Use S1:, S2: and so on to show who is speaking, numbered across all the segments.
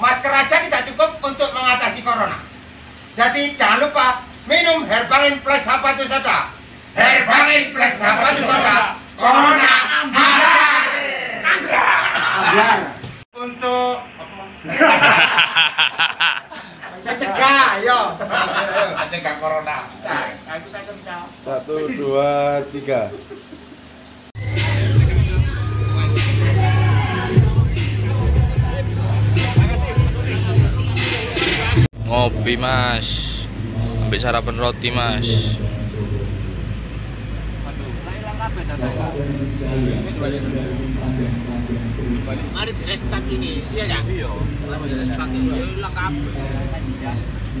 S1: Masker aja tidak cukup untuk mengatasi corona. Jadi jangan lupa minum Herbalin Plus Hapatu Soda. Herbalin Plus Hapatu Soda. Corona ambiar. Ambiar. Untuk mencegah, ayo. Mencegah corona.
S2: Satu, dua, tiga.
S3: Ngopi mas. Ambil sarapan roti mas.
S4: Mari direstak ini, iya ya? Iya. Mari direstak ini, hilang kabel.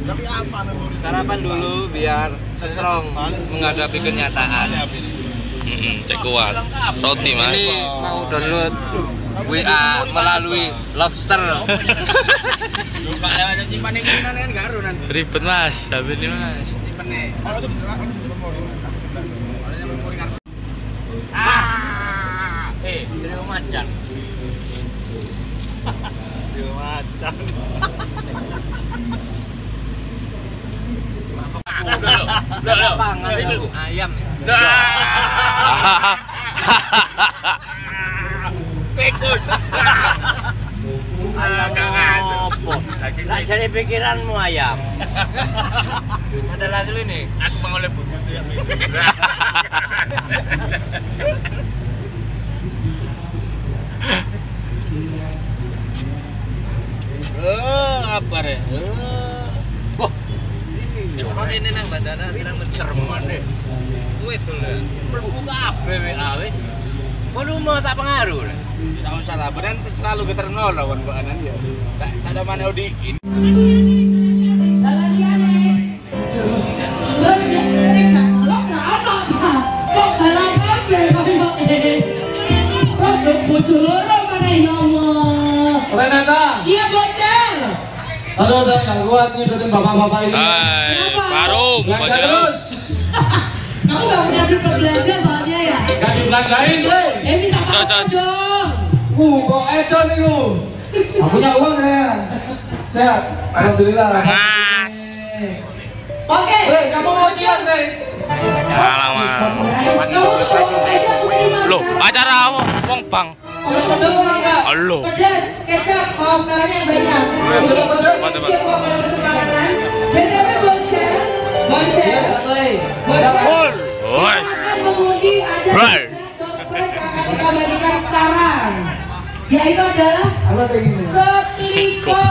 S4: Tapi apa
S3: Sarapan dulu biar strong menghadapi kenyataan. Mm-mm, Cek kuat. Roti mas.
S4: Ini mau download WA melalui Lobster.
S1: Lupa lewat nyimpan ini kan nanti.
S3: Ribet mas, habis ini mas
S1: Nyimpan nih.
S4: Ah, eh, terima macan. Terima macan. Loh, loh, pangan itu ayam. Pikun. Ayam opo? Lah jadi pikiranmu ayam. Ada hasil ini.
S1: Aku mau oleh butut ya.
S4: Eh, apa deh? Wah, Kok ini nang bandara kira mencerman deh. Wih tuh lah. Berbuka apa WA weh? Waduh mau tak pengaruh.
S1: Tidak usah lah, beneran selalu getar nol lawan Mbak Anan ya. Tak tak ada mana
S5: nih. Gak gak Pak. Bojo loro Allah.
S6: Renata,
S5: Iya bocel.
S6: halo saya nggak kuat ngikutin bapak-bapak ini.
S3: Hai, baru
S6: Belanja terus,
S5: Kamu gak punya duit ke belanja soalnya ya.
S6: nggak dibelanjain, weh.
S5: Eh minta dong.
S6: Uh, kok eco nih ku? Aku punya uang ya. Sehat, alhamdulillah.
S3: Mas
S5: Oke.
S6: Weh, kamu mau cian, weh?
S3: Malah mas Loh, acara apa? Wong bang
S5: Pedas, kecap, saus sekarangnya Yaitu adalah setrika.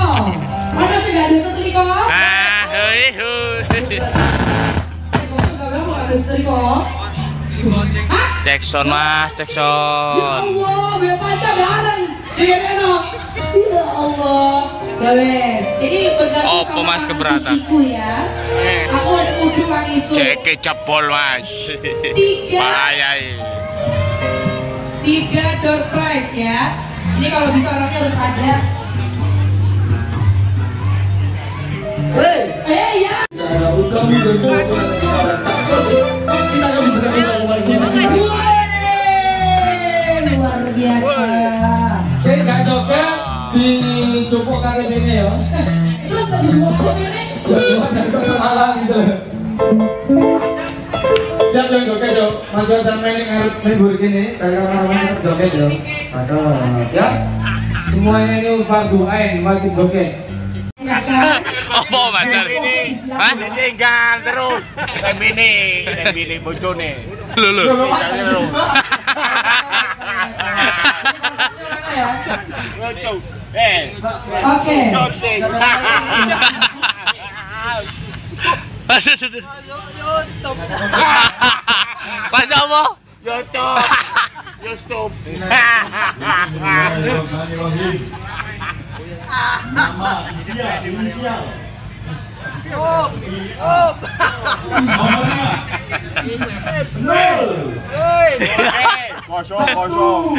S5: Mana sih nggak ada setrika?
S3: Ah, hei, hei.
S5: Eh,
S3: sound mas, cek
S5: Ya Allah, biar pacar bareng. Iya enak. Ya Allah. Ya wes, ini bergantung sama
S3: Mas, keberatan?
S5: ya. Aku harus kudu mang isu.
S1: Cek jebol mas.
S5: Tiga,
S1: Bahaya ini.
S5: tiga door prize ya. Ini kalau bisa orangnya harus ada.
S6: Weh,
S5: Eh ya.
S6: nggak ada udah kita ada cakset. Kita akan udang kembali
S5: luar biasa.
S6: Saya nggak di ini ya.
S5: Terus bagus banget ini.
S6: Gitu. Siap yang joget dong. Mas Yosan main yang harus libur gini. Dari kamar-kamar joget dong. Ada, ya. Semuanya ini fardu ain wajib joget.
S3: Apa mas cari? Hah?
S1: Tinggal terus. Tembini, tembini bojone.
S3: Loh, loh
S1: Tinggal terus. Lucu. Eh,
S5: Oke.
S1: cocing.
S3: Aduh, aduh, aduh. Mas apa?
S1: YouTube. YouTube. Eh, Kosong, kosong.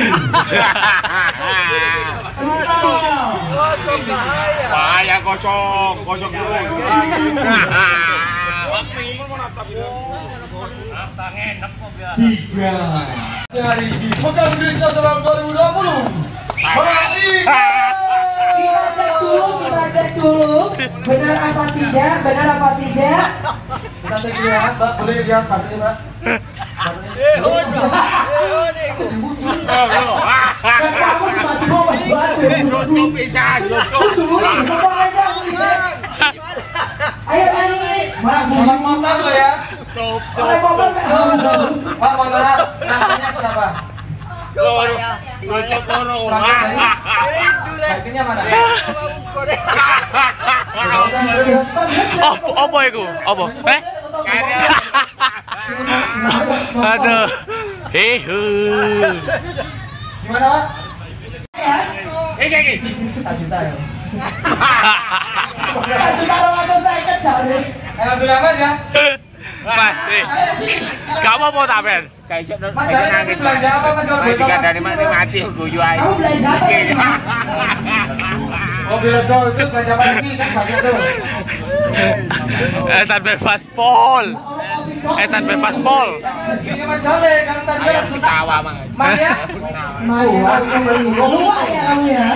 S1: Bahaya kosong, kosong terus.
S6: Hari di Pekan Krisna Seram 2020. Baik.
S5: Benar apa tidak? Benar apa tidak?
S6: Kita cek dulu ya, Mbak. Boleh lihat partnya, Mbak?
S5: Kan kamu tiba-tiba batu-batu ya, lucu. Lucu, semua aja aku lihat. Ayo
S6: Tolong motor lo ya.
S5: Oleh motor
S6: Pak, mohon maaf. Namanya siapa?
S3: Apa iku? Apa? Eh? Aduh. Hehe.
S6: Gimana, Pak?
S5: Ya.
S6: Satu juta ya.
S5: Satu karo aku saya kejar.
S6: Ayo Mas ya.
S3: Mas, eh. Gak mau mau?
S6: Mas, hari ini belanja apa Mas? Kalau boleh tahu, Mas?
S5: Kamu belanja apa?
S6: Mobil itu itu belanja apa lagi? Kan banyak tuh. Ini Mas Dole, kan tadi langsung tawa Mas ya?
S5: Maya, lupa ya kamu ya.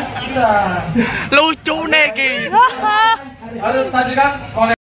S3: Lucu nih ki.
S6: Harus tadi kan